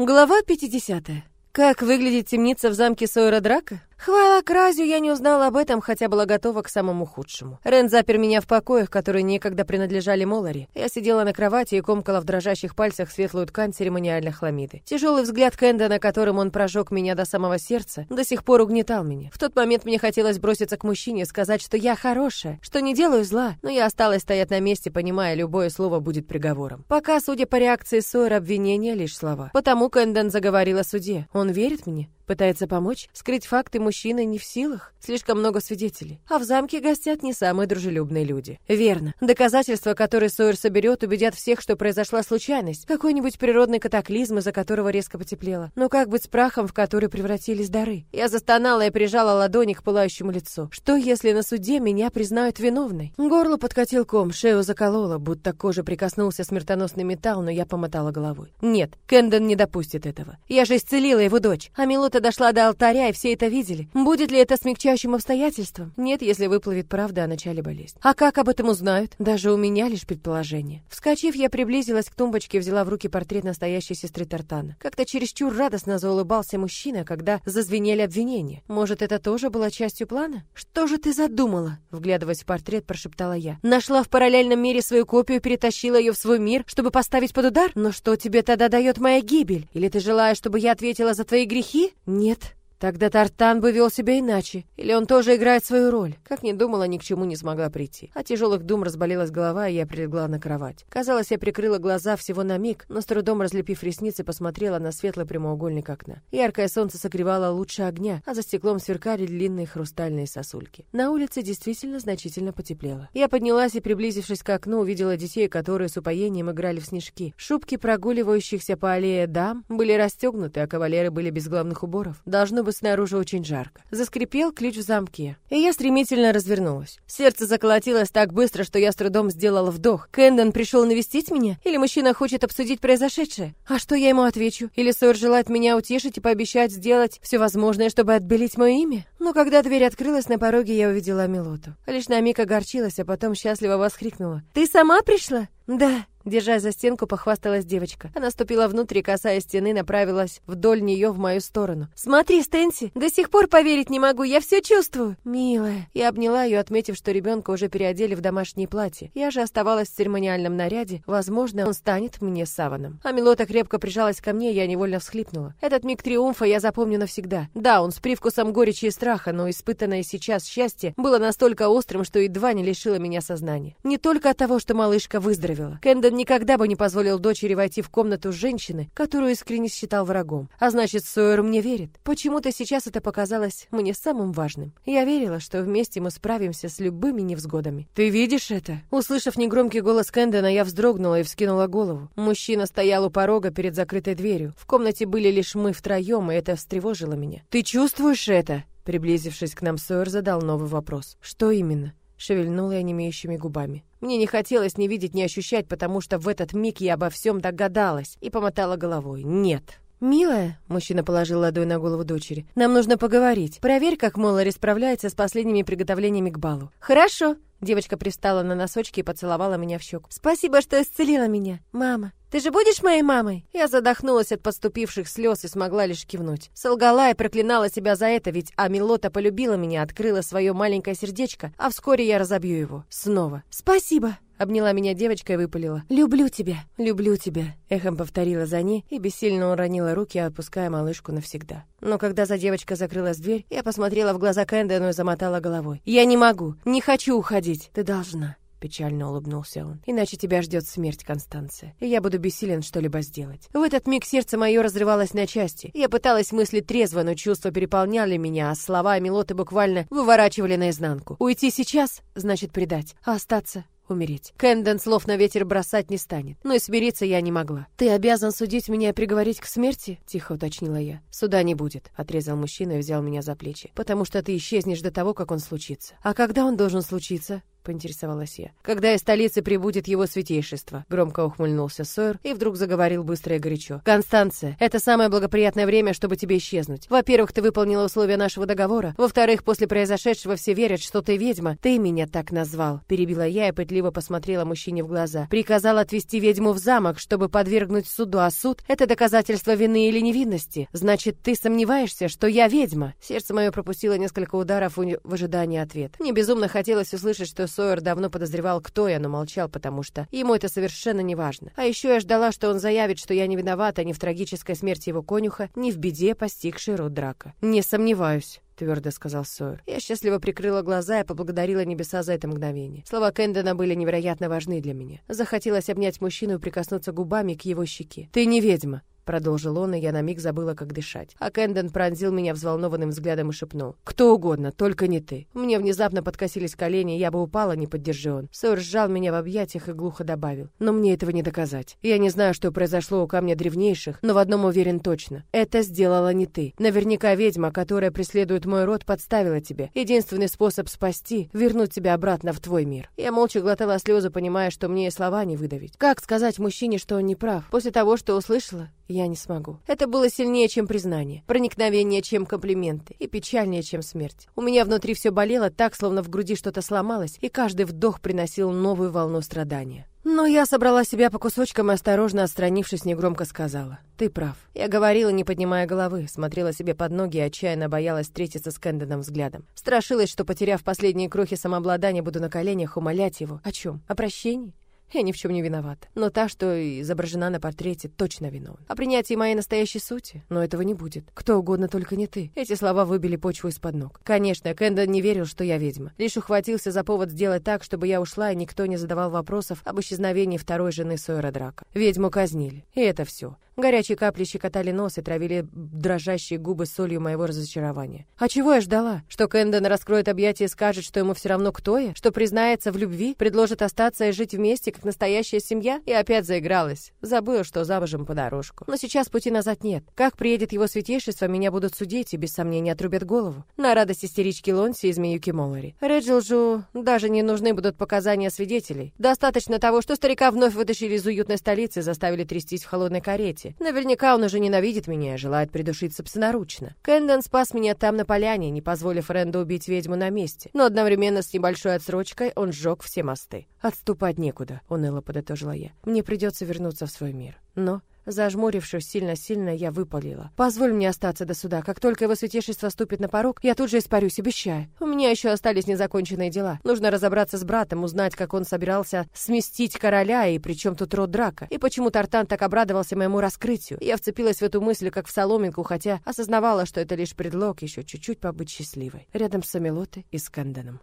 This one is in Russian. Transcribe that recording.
Глава 50. Как выглядит темница в замке Сойра Драка? Хвала Кразю, я не узнала об этом, хотя была готова к самому худшему. Рен запер меня в покоях, которые некогда принадлежали Молари. Я сидела на кровати и комкала в дрожащих пальцах светлую ткань церемониальной хламиды. Тяжелый взгляд Кэндона, которым он прожег меня до самого сердца, до сих пор угнетал меня. В тот момент мне хотелось броситься к мужчине, сказать, что я хорошая, что не делаю зла, но я осталась стоять на месте, понимая, любое слово будет приговором. Пока, судя по реакции Сойера, обвинения лишь слова. Потому Кэндон заговорил о суде. Он верит мне? Пытается помочь? Скрыть факты мужчины не в силах? Слишком много свидетелей. А в замке гостят не самые дружелюбные люди. Верно. Доказательства, которые Сойер соберет, убедят всех, что произошла случайность. Какой-нибудь природный катаклизм, из-за которого резко потеплело. Но как быть с прахом, в который превратились дары? Я застонала и прижала ладони к пылающему лицу. Что, если на суде меня признают виновной? Горло подкатил ком, шею закололо, будто кожа прикоснулся смертоносный металл, но я помотала головой. Нет, Кэндон не допустит этого. Я же исцелила его дочь. А Милота Работа дошла до алтаря, и все это видели. Будет ли это смягчающим обстоятельством? Нет, если выплывет правда о начале болезни. А как об этом узнают? Даже у меня лишь предположение. Вскочив, я приблизилась к тумбочке и взяла в руки портрет настоящей сестры Тартана. Как-то чересчур радостно заулыбался мужчина, когда зазвенели обвинения. Может, это тоже было частью плана? Что же ты задумала? Вглядываясь в портрет, прошептала я. Нашла в параллельном мире свою копию, перетащила ее в свой мир, чтобы поставить под удар? Но что тебе тогда дает моя гибель? Или ты желаешь, чтобы я ответила за твои грехи? Нет, Тогда Тартан бы вел себя иначе. Или он тоже играет свою роль. Как ни думала, ни к чему не смогла прийти. От тяжелых дум разболелась голова, и я прилегла на кровать. Казалось, я прикрыла глаза всего на миг, но с трудом разлепив ресницы, посмотрела на светлый прямоугольник окна. Яркое солнце согревало лучше огня, а за стеклом сверкали длинные хрустальные сосульки. На улице действительно значительно потеплело. Я поднялась и, приблизившись к окну, увидела детей, которые с упоением играли в снежки. Шубки прогуливающихся по аллее дам были расстегнуты, а кавалеры были без главных уборов. Должно бы снаружи очень жарко. Заскрипел ключ в замке, и я стремительно развернулась. Сердце заколотилось так быстро, что я с трудом сделала вдох. Кэндон пришел навестить меня? Или мужчина хочет обсудить произошедшее? А что я ему отвечу? Или Сойер желает меня утешить и пообещать сделать все возможное, чтобы отбелить мое имя? Но когда дверь открылась, на пороге я увидела Милоту. Лишь на миг огорчилась, а потом счастливо воскликнула. «Ты сама пришла?» «Да», Держась за стенку, похвасталась девочка. Она ступила внутрь и, касаясь стены, направилась вдоль нее в мою сторону. «Смотри, Стэнси, до сих пор поверить не могу, я все чувствую!» «Милая!» Я обняла ее, отметив, что ребенка уже переодели в домашнее платье. Я же оставалась в церемониальном наряде. Возможно, он станет мне саваном. А Милота крепко прижалась ко мне, я невольно всхлипнула. Этот миг триумфа я запомню навсегда. Да, он с привкусом горечи и страха, но испытанное сейчас счастье было настолько острым, что едва не лишило меня сознания. Не только от того, что малышка выздоровела. Кэндон никогда бы не позволил дочери войти в комнату женщины, которую искренне считал врагом. А значит, Сойер мне верит. Почему-то сейчас это показалось мне самым важным. Я верила, что вместе мы справимся с любыми невзгодами. «Ты видишь это?» Услышав негромкий голос Кэндона, я вздрогнула и вскинула голову. Мужчина стоял у порога перед закрытой дверью. В комнате были лишь мы втроем, и это встревожило меня. «Ты чувствуешь это?» Приблизившись к нам, Сойер задал новый вопрос. «Что именно?» Шевельнула я немеющими губами. Мне не хотелось ни видеть, ни ощущать, потому что в этот миг я обо всем догадалась и помотала головой. Нет. «Милая», — мужчина положил ладонь на голову дочери, — «нам нужно поговорить. Проверь, как Моллари справляется с последними приготовлениями к балу». «Хорошо», Девочка пристала на носочки и поцеловала меня в щеку. «Спасибо, что исцелила меня, мама. Ты же будешь моей мамой?» Я задохнулась от поступивших слез и смогла лишь кивнуть. Солгала и проклинала себя за это, ведь Амилота полюбила меня, открыла свое маленькое сердечко, а вскоре я разобью его. Снова. «Спасибо!» Обняла меня девочка и выпалила. «Люблю тебя, люблю тебя», — эхом повторила за ней и бессильно уронила руки, отпуская малышку навсегда. Но когда за девочкой закрылась дверь, я посмотрела в глаза Кэндону и замотала головой. «Я не могу, не хочу уходить. Ты должна». Печально улыбнулся он. «Иначе тебя ждет смерть, Констанция, и я буду бессилен что-либо сделать». В этот миг сердце мое разрывалось на части. Я пыталась мыслить трезво, но чувства переполняли меня, а слова Милоты буквально выворачивали наизнанку. «Уйти сейчас — значит предать, а остаться умереть. Кэндон слов на ветер бросать не станет. Но и смириться я не могла. «Ты обязан судить меня и приговорить к смерти?» — тихо уточнила я. «Суда не будет», — отрезал мужчина и взял меня за плечи. «Потому что ты исчезнешь до того, как он случится». «А когда он должен случиться?» Поинтересовалась я. «Когда из столицы прибудет его святейшество», — громко ухмыльнулся Сойер и вдруг заговорил быстро и горячо. «Констанция, это самое благоприятное время, чтобы тебе исчезнуть. Во-первых, ты выполнила условия нашего договора. Во-вторых, после произошедшего все верят, что ты ведьма. Ты меня так назвал», — перебила я и пытливо посмотрела мужчине в глаза. «Приказал отвезти ведьму в замок, чтобы подвергнуть суду, а суд — это доказательство вины или невинности. Значит, ты сомневаешься, что я ведьма?» Сердце мое пропустило несколько ударов в ожидании ответа. Мне безумно хотелось услышать, что Сойер давно подозревал, кто я, но молчал, потому что ему это совершенно не важно. А еще я ждала, что он заявит, что я не виновата ни в трагической смерти его конюха, ни в беде, постигшей род драка. «Не сомневаюсь», твердо сказал Сойер. Я счастливо прикрыла глаза и поблагодарила небеса за это мгновение. Слова Кэндона были невероятно важны для меня. Захотелось обнять мужчину и прикоснуться губами к его щеке. «Ты не ведьма», продолжил он, и я на миг забыла, как дышать. А Кэндон пронзил меня взволнованным взглядом и шепнул. «Кто угодно, только не ты». Мне внезапно подкосились колени, я бы упала, не поддержи он. Сойер сжал меня в объятиях и глухо добавил. «Но мне этого не доказать. Я не знаю, что произошло у камня древнейших, но в одном уверен точно. Это сделала не ты. Наверняка ведьма, которая преследует мой род, подставила тебе. Единственный способ спасти — вернуть тебя обратно в твой мир». Я молча глотала слезы, понимая, что мне и слова не выдавить. Как сказать мужчине, что он не прав? После того, что услышала, я не смогу. Это было сильнее, чем признание, проникновение, чем комплименты, и печальнее, чем смерть. У меня внутри все болело так, словно в груди что-то сломалось, и каждый вдох приносил новую волну страдания. Но я собрала себя по кусочкам и, осторожно отстранившись, негромко сказала. «Ты прав». Я говорила, не поднимая головы, смотрела себе под ноги и отчаянно боялась встретиться с Кэндоном взглядом. Страшилась, что, потеряв последние крохи самообладания, буду на коленях умолять его. О чем? О прощении? Я ни в чем не виновата. Но та, что изображена на портрете, точно виновна. О принятии моей настоящей сути? Но этого не будет. Кто угодно, только не ты. Эти слова выбили почву из-под ног. Конечно, Кэндон не верил, что я ведьма. Лишь ухватился за повод сделать так, чтобы я ушла, и никто не задавал вопросов об исчезновении второй жены Сойера Драка. Ведьму казнили. И это все. Горячие капли щекотали нос и травили дрожащие губы солью моего разочарования. А чего я ждала? Что Кэндон раскроет объятия и скажет, что ему все равно кто я? Что признается в любви? Предложит остаться и жить вместе, как настоящая семья? И опять заигралась. Забыла, что замужем по дорожку. Но сейчас пути назад нет. Как приедет его святейшество, меня будут судить и без сомнения отрубят голову. На радость истерички Лонси и змеюки Моллари. Реджелжу даже не нужны будут показания свидетелей. Достаточно того, что старика вновь вытащили из уютной столицы и заставили трястись в холодной карете смерти. Наверняка он уже ненавидит меня и желает придушить собственноручно. Кэндон спас меня там на поляне, не позволив Ренду убить ведьму на месте. Но одновременно с небольшой отсрочкой он сжег все мосты. «Отступать некуда», — уныло подытожила я. «Мне придется вернуться в свой мир. Но Зажмурившись сильно-сильно, я выпалила. «Позволь мне остаться до суда. Как только его святейшество ступит на порог, я тут же испарюсь, обещаю. У меня еще остались незаконченные дела. Нужно разобраться с братом, узнать, как он собирался сместить короля, и при чем тут род драка. И почему Тартан так обрадовался моему раскрытию. Я вцепилась в эту мысль, как в соломинку, хотя осознавала, что это лишь предлог еще чуть-чуть побыть счастливой. Рядом с Амелотой и с Кэндоном.